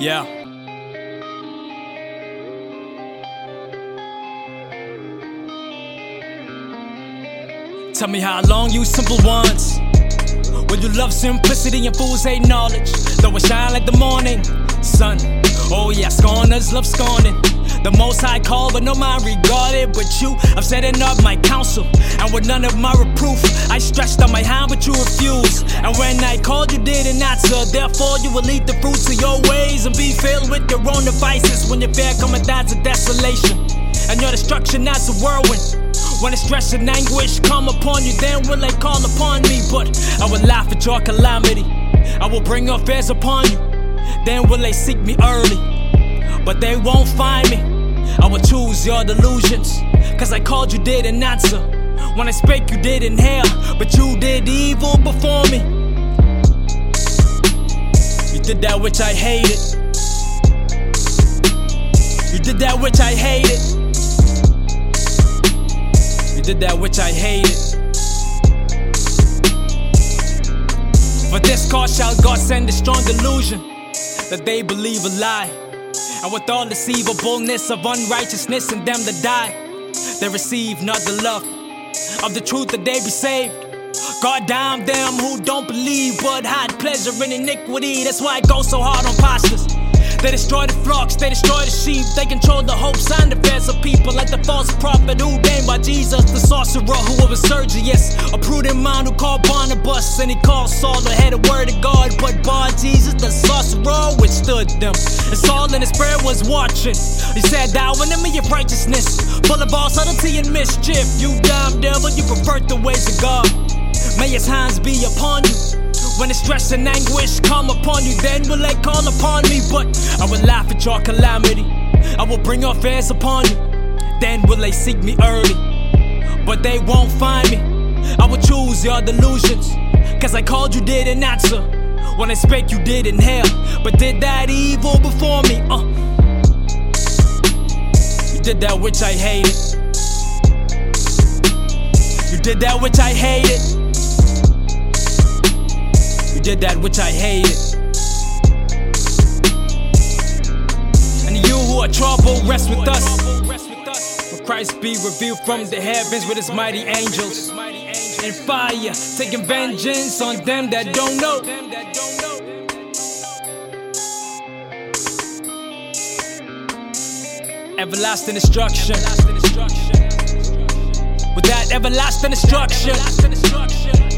Yeah. Tell me how long you simple ones. When you love simplicity and fools hate knowledge. Though it shine like the morning sun. Oh yeah, scorners love scorning. Call, but no mind regarded. But you, I'm setting up my counsel. And with none of my reproof, I stretched out my hand, but you refused. And when I called, you didn't answer. Therefore, you will eat the fruits of your ways and be filled with your own devices. When your fear cometh, that's a desolation. And your destruction, that's a whirlwind. When the stress and anguish come upon you, then will they call upon me? But I will laugh at your calamity. I will bring your fears upon you. Then will they seek me early? But they won't find me. I will choose your delusions. Cause I called you, didn't answer. When I spake, you didn't hear. But you did evil before me. You did that which I hated. You did that which I hated. You did that which I hated. For this cause shall God send a strong delusion that they believe a lie. And with all deceivableness of unrighteousness in them that die, they receive not the love of the truth that they be saved. God damn them who don't believe but hide pleasure in iniquity. That's why it goes so hard on pastors. They destroy the flocks, they destroy the sheep. They control the hopes and the fears of people, like the false prophet who Bar Jesus, the sorcerer who was Sergius, a prudent man who called Barnabas, and he called Saul the head of word of God. But Bar Jesus, the sorcerer, withstood them. And Saul in his spirit was watching. He said, Thou enemy of righteousness, full of all subtlety and mischief. You damn devil, you pervert the ways of God. May his hands be upon you. When the stress and anguish come upon you, then will they call upon me? But I will laugh at your calamity. I will bring your fears upon you. Then will they seek me early? But they won't find me. I will choose your delusions. Cause I called you, didn't answer. When I spake, you didn't hear. But did that evil before me. Uh. You did that which I hated. You did that which I hated. You did that which I hated. And you who are troubled, rest with us. Christ be revealed from the heavens with his mighty angels. And fire, taking vengeance on them that don't know. Everlasting destruction. With that everlasting destruction.